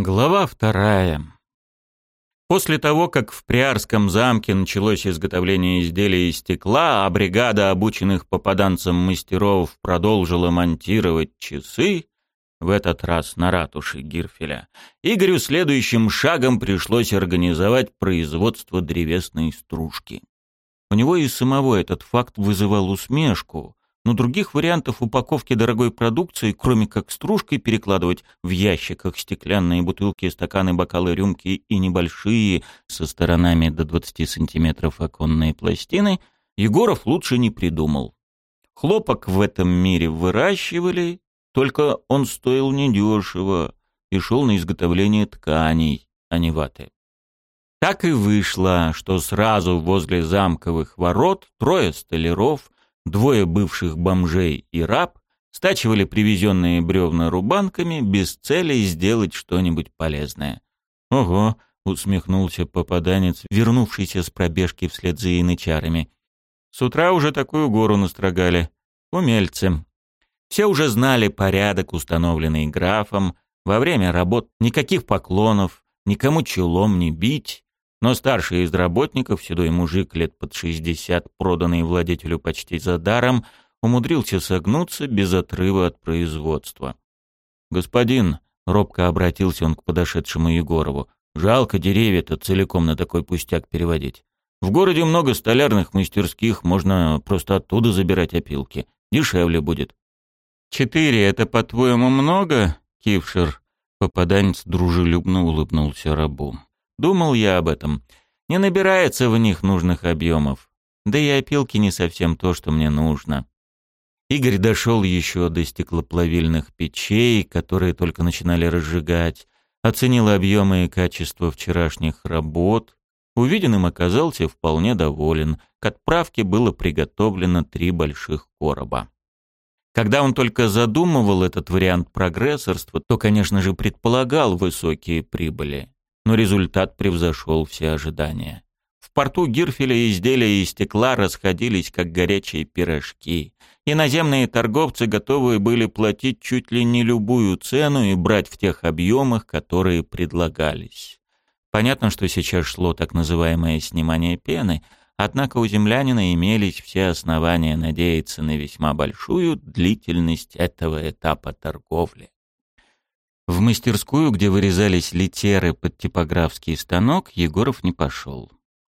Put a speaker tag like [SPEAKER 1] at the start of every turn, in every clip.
[SPEAKER 1] Глава вторая. После того, как в Приарском замке началось изготовление изделий из стекла, а бригада обученных попаданцам мастеров продолжила монтировать часы, в этот раз на ратуше Гирфеля, Игорю следующим шагом пришлось организовать производство древесной стружки. У него и самого этот факт вызывал усмешку, но других вариантов упаковки дорогой продукции, кроме как стружкой перекладывать в ящиках стеклянные бутылки, стаканы, бокалы, рюмки и небольшие со сторонами до 20 сантиметров оконные пластины, Егоров лучше не придумал. Хлопок в этом мире выращивали, только он стоил недешево и шел на изготовление тканей, а не ваты. Так и вышло, что сразу возле замковых ворот трое столяров – Двое бывших бомжей и раб стачивали привезенные бревна рубанками без цели сделать что-нибудь полезное. «Ого!» — усмехнулся попаданец, вернувшийся с пробежки вслед за янычарами. «С утра уже такую гору настрогали. Умельцы!» Все уже знали порядок, установленный графом. Во время работ никаких поклонов, никому челом не бить, но старший из работников, седой мужик лет под 60, проданный владетелю почти за даром, умудрился согнуться без отрыва от производства. «Господин», — робко обратился он к подошедшему Егорову, — «жалко деревья-то целиком на такой пустяк переводить. В городе много столярных мастерских, можно просто оттуда забирать опилки. Дешевле будет». «Четыре — это, по-твоему, много, Кившер?» Попаданец дружелюбно улыбнулся рабу. Думал я об этом. Не набирается в них нужных объемов. Да и опилки не совсем то, что мне нужно. Игорь дошел еще до стеклоплавильных печей, которые только начинали разжигать, оценил объемы и качество вчерашних работ. Увиденным оказался вполне доволен. К отправке было приготовлено три больших короба. Когда он только задумывал этот вариант прогрессорства, то, конечно же, предполагал высокие прибыли но результат превзошел все ожидания. В порту гирфеля изделия из стекла расходились, как горячие пирожки. и наземные торговцы готовы были платить чуть ли не любую цену и брать в тех объемах, которые предлагались. Понятно, что сейчас шло так называемое снимание пены, однако у землянина имелись все основания надеяться на весьма большую длительность этого этапа торговли. В мастерскую, где вырезались литеры под типографский станок, Егоров не пошел.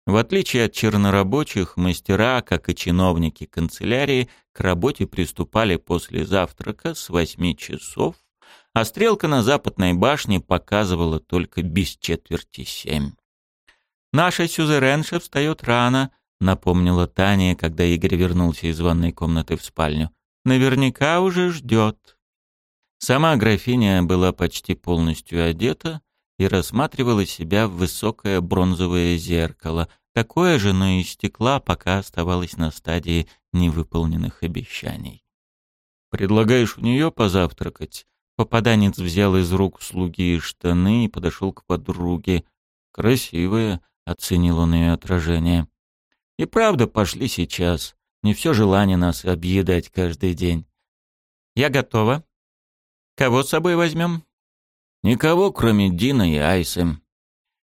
[SPEAKER 1] В отличие от чернорабочих, мастера, как и чиновники канцелярии, к работе приступали после завтрака с 8 часов, а стрелка на западной башне показывала только без четверти семь. «Наша сюзеренша встает рано», — напомнила Таня, когда Игорь вернулся из ванной комнаты в спальню. «Наверняка уже ждет». Сама графиня была почти полностью одета и рассматривала себя в высокое бронзовое зеркало, такое же, но и стекла пока оставалось на стадии невыполненных обещаний. «Предлагаешь у нее позавтракать?» Попаданец взял из рук слуги штаны и подошел к подруге. «Красивая», — оценил он ее отражение. «И правда пошли сейчас. Не все желание нас объедать каждый день». «Я готова», Кого с собой возьмем?» «Никого, кроме Дина и Айсы.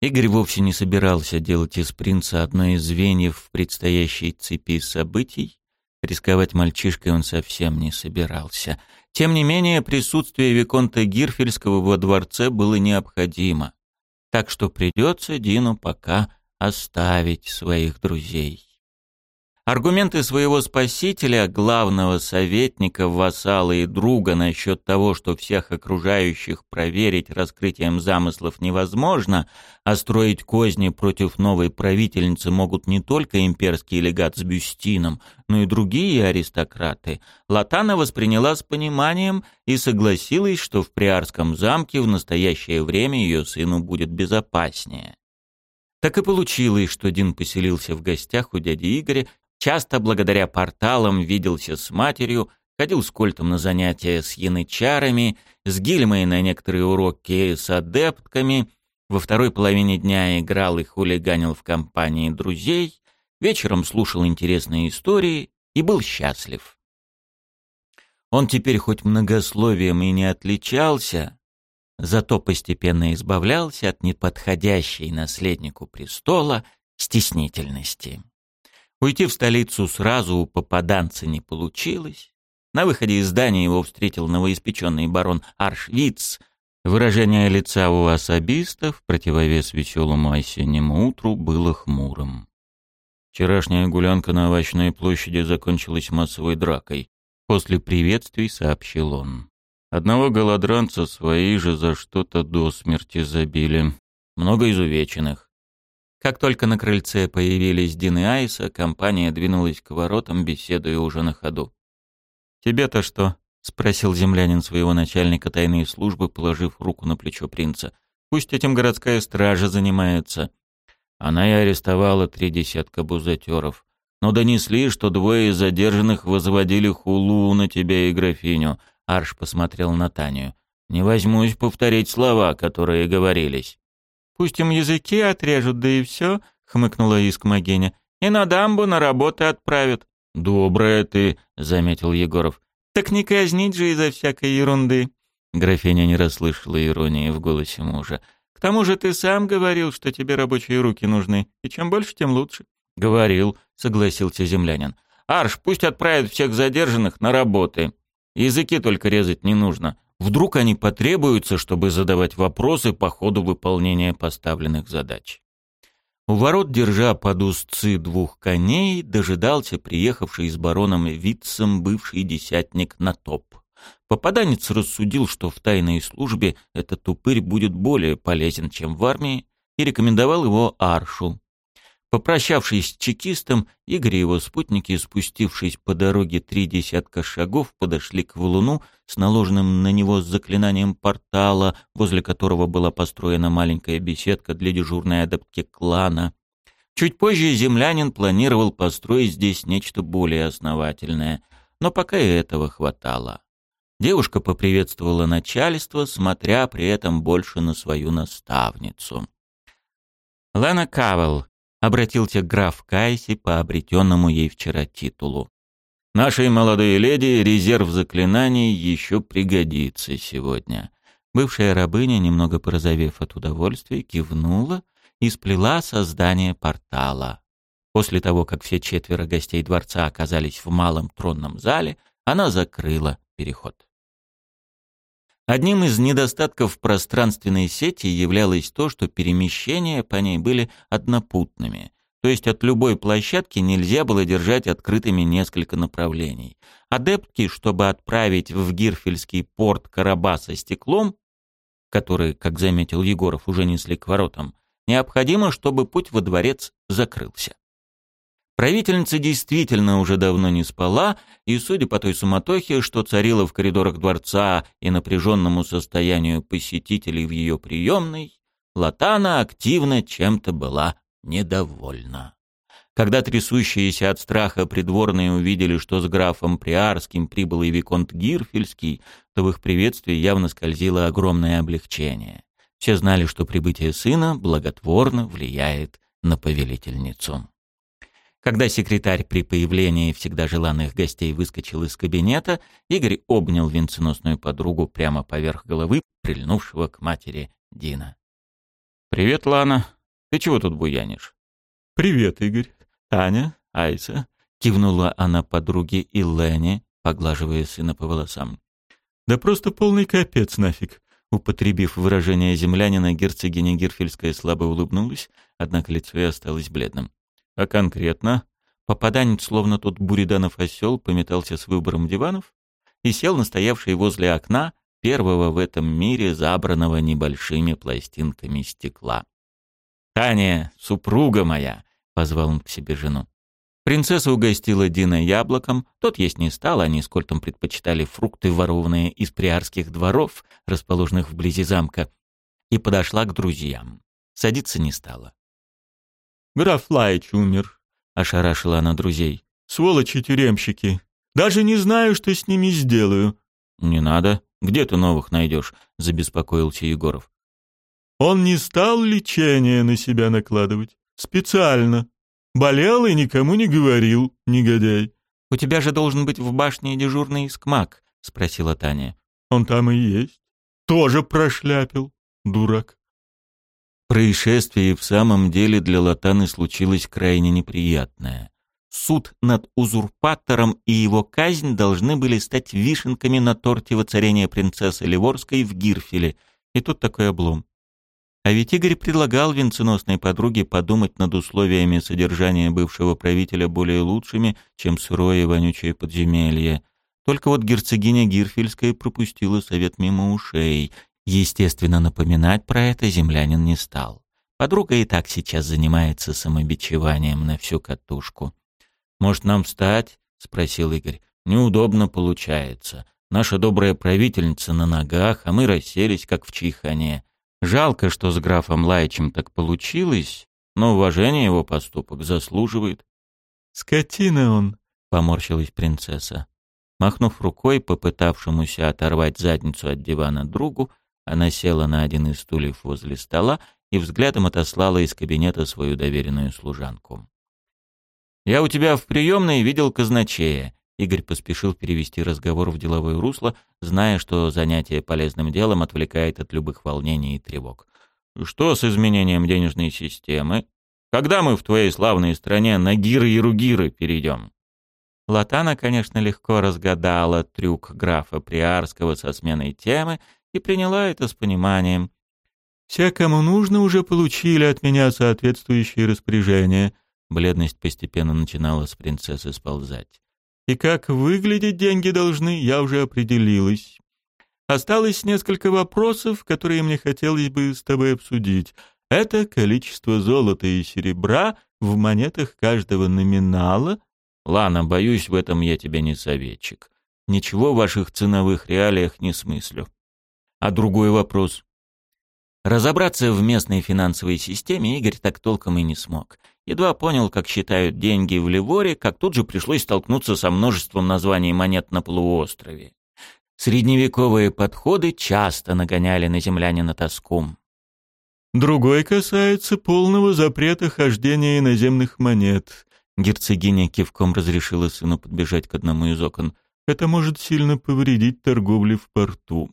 [SPEAKER 1] Игорь вовсе не собирался делать из принца одно из звеньев в предстоящей цепи событий. Рисковать мальчишкой он совсем не собирался. Тем не менее, присутствие Виконта Гирфельского во дворце было необходимо. Так что придется Дину пока оставить своих друзей. Аргументы своего спасителя, главного советника, вассала и друга насчет того, что всех окружающих проверить раскрытием замыслов невозможно, а строить козни против новой правительницы могут не только имперский легат с Бюстином, но и другие аристократы, Латана восприняла с пониманием и согласилась, что в Приарском замке в настоящее время ее сыну будет безопаснее. Так и получилось, что Дин поселился в гостях у дяди Игоря Часто благодаря порталам виделся с матерью, ходил с культом на занятия с янычарами, с Гильмой на некоторые уроки с адептками, во второй половине дня играл и хулиганил в компании друзей, вечером слушал интересные истории и был счастлив. Он теперь хоть многословием и не отличался, зато постепенно избавлялся от неподходящей наследнику престола стеснительности. Уйти в столицу сразу у попаданца не получилось. На выходе из здания его встретил новоиспеченный барон Аршвиц. Выражение лица у особистов, противовес веселому осеннему утру, было хмурым. Вчерашняя гулянка на овощной площади закончилась массовой дракой. После приветствий сообщил он. Одного голодранца свои же за что-то до смерти забили. Много изувеченных. Как только на крыльце появились Дин и Айса, компания двинулась к воротам, беседуя уже на ходу. «Тебе-то что?» — спросил землянин своего начальника тайной службы, положив руку на плечо принца. «Пусть этим городская стража занимается». Она и арестовала три десятка бузатеров. Но донесли, что двое из задержанных возводили хулу на тебя и графиню. Арш посмотрел на Таню. «Не возьмусь повторить слова, которые говорились» пусть им языки отрежут, да и все», — хмыкнула искма Геня. «И на дамбу на работы отправят». «Добрая ты», — заметил Егоров. «Так не казнить же из-за всякой ерунды». Графиня не расслышала иронии в голосе мужа. «К тому же ты сам говорил, что тебе рабочие руки нужны, и чем больше, тем лучше». «Говорил», — согласился землянин. «Арш, пусть отправят всех задержанных на работы. Языки только резать не нужно. Вдруг они потребуются, чтобы задавать вопросы по ходу выполнения поставленных задач. У ворот, держа под узцы двух коней, дожидался приехавший с бароном Витцем бывший десятник на топ. Попаданец рассудил, что в тайной службе этот упырь будет более полезен, чем в армии, и рекомендовал его Аршу. Попрощавшись с чекистом, Игорь и его спутники, спустившись по дороге три десятка шагов, подошли к валуну с наложенным на него заклинанием портала, возле которого была построена маленькая беседка для дежурной адаптки клана. Чуть позже землянин планировал построить здесь нечто более основательное, но пока и этого хватало. Девушка поприветствовала начальство, смотря при этом больше на свою наставницу. Лена Кавел, обратился граф Кайси по обретенному ей вчера титулу. «Нашей молодой леди резерв заклинаний еще пригодится сегодня». Бывшая рабыня, немного порозовев от удовольствия, кивнула и сплела создание портала. После того, как все четверо гостей дворца оказались в малом тронном зале, она закрыла переход. Одним из недостатков пространственной сети являлось то, что перемещения по ней были однопутными, то есть от любой площадки нельзя было держать открытыми несколько направлений. Адептки, чтобы отправить в Гирфельский порт короба со стеклом, которые, как заметил Егоров, уже несли к воротам, необходимо, чтобы путь во дворец закрылся. Правительница действительно уже давно не спала, и, судя по той суматохе, что царила в коридорах дворца и напряженному состоянию посетителей в ее приемной, Латана активно чем-то была недовольна. Когда трясущиеся от страха придворные увидели, что с графом Приарским прибыл и Виконт Гирфельский, то в их приветствии явно скользило огромное облегчение. Все знали, что прибытие сына благотворно влияет на повелительницу. Когда секретарь при появлении всегда желанных гостей выскочил из кабинета, Игорь обнял венценосную подругу прямо поверх головы, прильнувшего к матери Дина. «Привет, Лана. Ты чего тут буянишь?»
[SPEAKER 2] «Привет, Игорь. Таня, Айса», —
[SPEAKER 1] кивнула она подруге и Лене, поглаживая сына по волосам.
[SPEAKER 2] «Да просто полный капец нафиг.
[SPEAKER 1] Употребив выражение землянина, герцогиня Герфельская слабо улыбнулась, однако лицо и осталось бледным. А конкретно? Попаданец словно тот буриданов осел пометался с выбором диванов и сел настоявший возле окна первого в этом мире забранного небольшими пластинками стекла. «Таня, супруга моя!» — позвал он к себе жену. Принцесса угостила Дина яблоком, тот есть не стал, они с Кольтом предпочитали фрукты, ворованные из приарских дворов, расположенных вблизи замка, и подошла к друзьям. Садиться не стала.
[SPEAKER 2] Граф Лайч умер», — ошарашила она друзей. «Сволочи тюремщики. Даже не знаю, что с ними сделаю».
[SPEAKER 1] «Не надо. Где ты новых найдешь?» — забеспокоился Егоров.
[SPEAKER 2] «Он не стал лечение на себя накладывать. Специально. Болел и никому не говорил, негодяй».
[SPEAKER 1] «У тебя же должен быть в башне дежурный скмак», — спросила Таня.
[SPEAKER 2] «Он там и есть. Тоже прошляпил, дурак».
[SPEAKER 1] Происшествие в самом деле для Латаны случилось крайне неприятное. Суд над узурпатором и его казнь должны были стать вишенками на торте воцарения принцессы Ливорской в Гирфеле. И тут такой облом. А ведь Игорь предлагал венценосной подруге подумать над условиями содержания бывшего правителя более лучшими, чем сырое и вонючее подземелье. Только вот герцогиня Гирфельская пропустила совет мимо ушей Естественно, напоминать про это землянин не стал. Подруга и так сейчас занимается самобичеванием на всю катушку. «Может, нам встать?» — спросил Игорь. «Неудобно получается. Наша добрая правительница на ногах, а мы расселись, как в чихане. Жалко, что с графом Лайчем так получилось, но уважение его поступок заслуживает».
[SPEAKER 2] «Скотина он!»
[SPEAKER 1] — поморщилась принцесса. Махнув рукой, попытавшемуся оторвать задницу от дивана другу, она села на один из стульев возле стола и взглядом отослала из кабинета свою доверенную служанку. «Я у тебя в приемной видел казначея». Игорь поспешил перевести разговор в деловое русло, зная, что занятие полезным делом отвлекает от любых волнений и тревог. «Что с изменением денежной системы? Когда мы в твоей славной стране на гиры и ругиры перейдем?» Латана, конечно, легко разгадала трюк графа Приарского со сменой темы и приняла это с пониманием.
[SPEAKER 2] Все, кому нужно, уже получили от меня соответствующие распоряжения.
[SPEAKER 1] Бледность постепенно начинала с принцессы сползать.
[SPEAKER 2] И как выглядеть деньги должны, я уже определилась. Осталось несколько вопросов, которые мне хотелось бы с тобой обсудить. Это количество золота и серебра в монетах каждого номинала.
[SPEAKER 1] Лана, боюсь, в этом я тебе не советчик. Ничего в ваших ценовых реалиях не смыслю а другой вопрос. Разобраться в местной финансовой системе Игорь так толком и не смог. Едва понял, как считают деньги в Ливоре, как тут же пришлось столкнуться со множеством названий монет на полуострове. Средневековые подходы часто нагоняли на землянина тоску.
[SPEAKER 2] Другой касается полного запрета хождения иноземных монет. Герцогиня кивком разрешила сыну подбежать к одному из окон. Это может сильно повредить торговле в порту.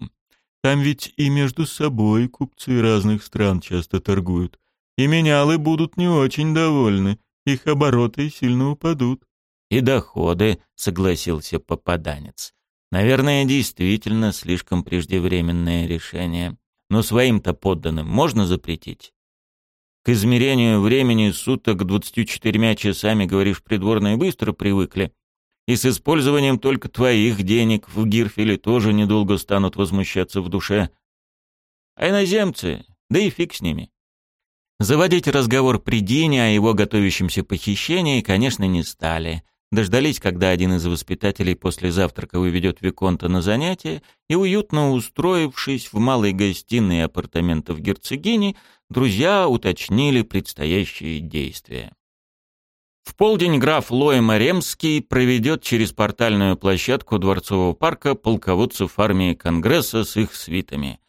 [SPEAKER 2] Там ведь и между собой купцы разных стран часто торгуют. И менялы будут не очень довольны, их обороты сильно упадут».
[SPEAKER 1] «И доходы», — согласился попаданец. «Наверное, действительно слишком преждевременное решение. Но своим-то подданным можно запретить?» К измерению времени суток 24 часами, говоришь, придворные быстро привыкли и с использованием только твоих денег в Гирфеле тоже недолго станут возмущаться в душе. А иноземцы, да и фиг с ними. Заводить разговор при Дине о его готовящемся похищении, конечно, не стали. Дождались, когда один из воспитателей после завтрака выведет Виконта на занятия, и, уютно устроившись в малой гостиной апартаментов герцогини, друзья уточнили предстоящие действия. В полдень граф Лоэма Ремский проведет через портальную площадку Дворцового парка полководцев армии Конгресса с их свитами.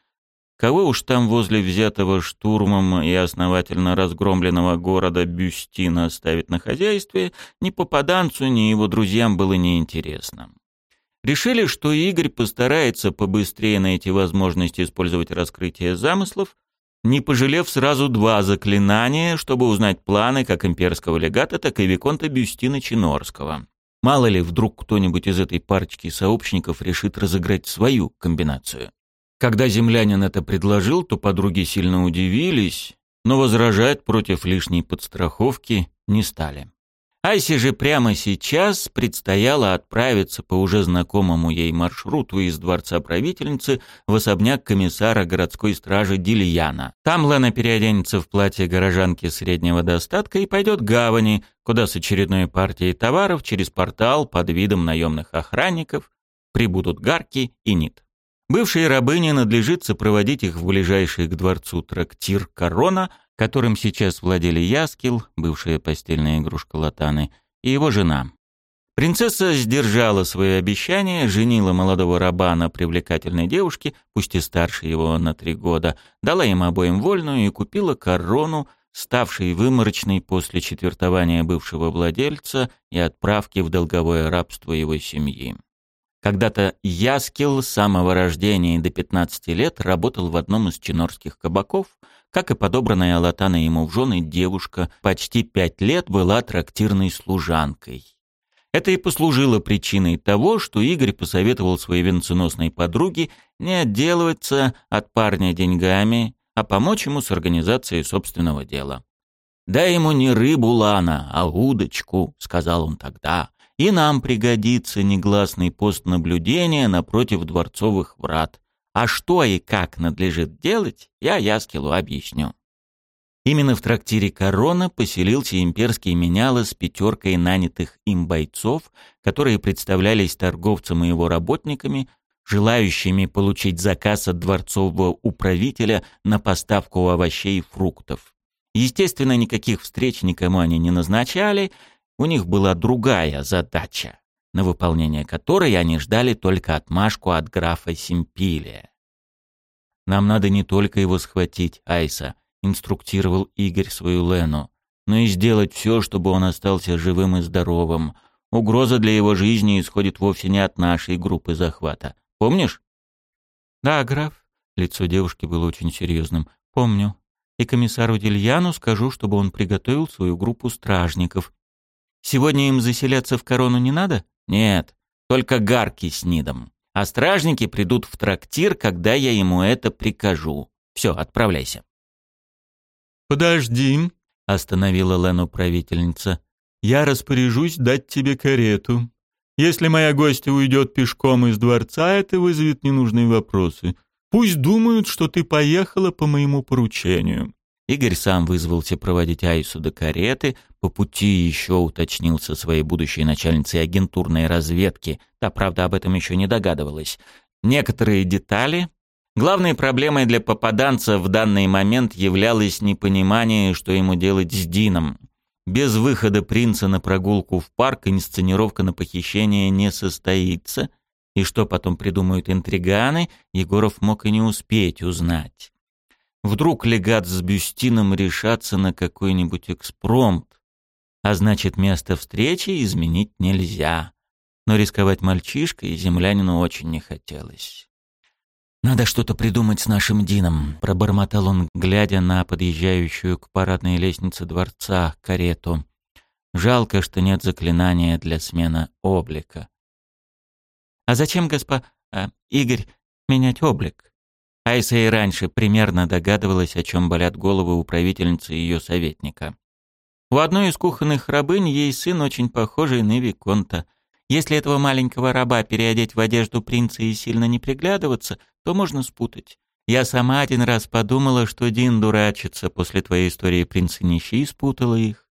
[SPEAKER 1] Кого уж там возле взятого штурмом и основательно разгромленного города Бюстина оставить на хозяйстве, ни попаданцу, ни его друзьям было неинтересно. Решили, что Игорь постарается побыстрее найти возможность использовать раскрытие замыслов, не пожалев сразу два заклинания, чтобы узнать планы как имперского легата, так и Виконта Бюстина Чинорского. Мало ли, вдруг кто-нибудь из этой парочки сообщников решит разыграть свою комбинацию. Когда землянин это предложил, то подруги сильно удивились, но возражать против лишней подстраховки не стали. Асе же прямо сейчас предстояло отправиться по уже знакомому ей маршруту из дворца правительницы в особняк комиссара городской стражи Дильяна. Там Лена переоденется в платье горожанки среднего достатка и пойдет к гавани, куда с очередной партией товаров через портал под видом наемных охранников прибудут Гарки и Нит. Бывшей рабыне надлежит сопроводить их в ближайший к дворцу трактир «Корона», которым сейчас владели Яскил, бывшая постельная игрушка Латаны, и его жена. Принцесса сдержала свое обещание, женила молодого раба на привлекательной девушке, пусть и старше его на три года, дала им обоим вольную и купила корону, ставшей выморочной после четвертования бывшего владельца и отправки в долговое рабство его семьи. Когда-то Яскил с самого рождения до 15 лет работал в одном из чинорских кабаков – как и подобранная Латаной ему в жены девушка, почти пять лет была трактирной служанкой. Это и послужило причиной того, что Игорь посоветовал своей венценосной подруге не отделываться от парня деньгами, а помочь ему с организацией собственного дела. «Дай ему не рыбу, Лана, а удочку», — сказал он тогда. «И нам пригодится негласный пост наблюдения напротив дворцовых врат а что и как надлежит делать, я Яскилу объясню. Именно в трактире «Корона» поселился имперский меняло с пятеркой нанятых им бойцов, которые представлялись торговцам и его работниками, желающими получить заказ от дворцового управителя на поставку овощей и фруктов. Естественно, никаких встреч никому они не назначали, у них была другая задача на выполнение которой они ждали только отмашку от графа Симпилия. «Нам надо не только его схватить, Айса», — инструктировал Игорь свою Лену, «но и сделать все, чтобы он остался живым и здоровым. Угроза для его жизни исходит вовсе не от нашей группы захвата. Помнишь?»
[SPEAKER 2] «Да, граф», — лицо девушки было очень серьезным, — «помню. И комиссару Дельяну скажу, чтобы он приготовил свою группу стражников. Сегодня им заселяться в корону не надо?»
[SPEAKER 1] Нет, только гарки с Нидом. А стражники придут в трактир, когда я ему это прикажу. Все, отправляйся».
[SPEAKER 2] «Подожди», — остановила Лену правительница. «Я распоряжусь дать тебе карету. Если моя гостья уйдет пешком из дворца, это вызовет ненужные вопросы. Пусть думают, что ты поехала по моему поручению.
[SPEAKER 1] Игорь сам вызвался проводить Айсу до кареты, по пути еще уточнил со своей будущей начальницей агентурной разведки, та, правда, об этом еще не догадывалась, некоторые детали. Главной проблемой для попаданца в данный момент являлось непонимание, что ему делать с Дином. Без выхода принца на прогулку в парк инсценировка на похищение не состоится, и что потом придумают интриганы, Егоров мог и не успеть узнать. Вдруг легат с Бюстином решатся на какой-нибудь экспромт, а значит, место встречи изменить нельзя. Но рисковать мальчишкой и землянину очень не хотелось. «Надо что-то придумать с нашим Дином», — пробормотал он, глядя на подъезжающую к парадной лестнице дворца карету. «Жалко, что нет заклинания для смены облика». «А зачем, госпо... Э, Игорь, менять облик?» Айса и раньше примерно догадывалась, о чем болят головы у правительницы и ее советника. У одной из кухонных рабынь ей сын очень похожий на Виконта. Если этого маленького раба переодеть в одежду принца и сильно не приглядываться, то можно спутать. Я сама один раз подумала, что Дин дурачится после твоей истории принц и нищий, спутала их.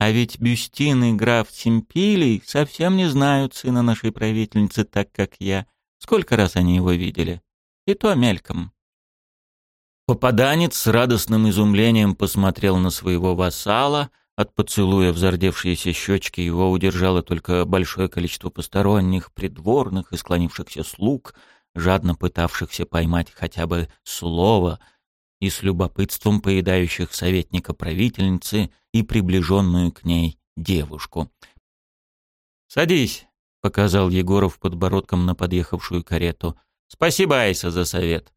[SPEAKER 1] А ведь Бюстин и граф Тимпилий совсем не знают сына нашей правительницы так, как я. Сколько раз они его видели? и то мельком. Попаданец с радостным изумлением посмотрел на своего вассала, от поцелуя взордевшиеся щечки его удержало только большое количество посторонних, придворных и склонившихся слуг, жадно пытавшихся поймать хотя бы слово — и с любопытством поедающих советника правительницы и приближенную к ней девушку. «Садись», — показал Егоров подбородком на подъехавшую карету. Спасибо, Айса, за совет.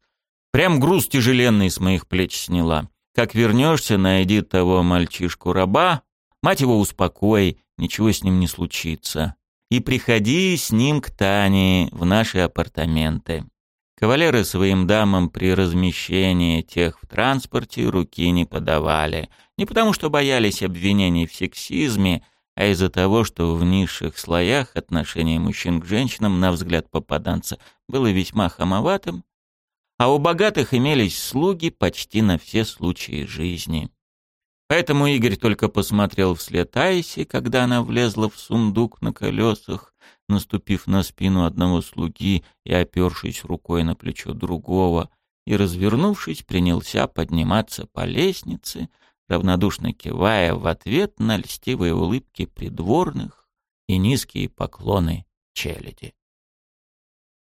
[SPEAKER 1] Прям груз тяжеленный с моих плеч сняла. Как вернешься, найди того мальчишку-раба, мать его успокой, ничего с ним не случится. И приходи с ним к Тане в наши апартаменты. Кавалеры своим дамам при размещении тех в транспорте руки не подавали. Не потому, что боялись обвинений в сексизме, а из-за того, что в низших слоях отношение мужчин к женщинам, на взгляд попаданца, было весьма хамоватым, а у богатых имелись слуги почти на все случаи жизни. Поэтому Игорь только посмотрел вслед Айси, когда она влезла в сундук на колесах, наступив на спину одного слуги и опершись рукой на плечо другого, и, развернувшись, принялся подниматься по лестнице, равнодушно кивая в ответ на льстивые улыбки придворных и низкие поклоны челяди.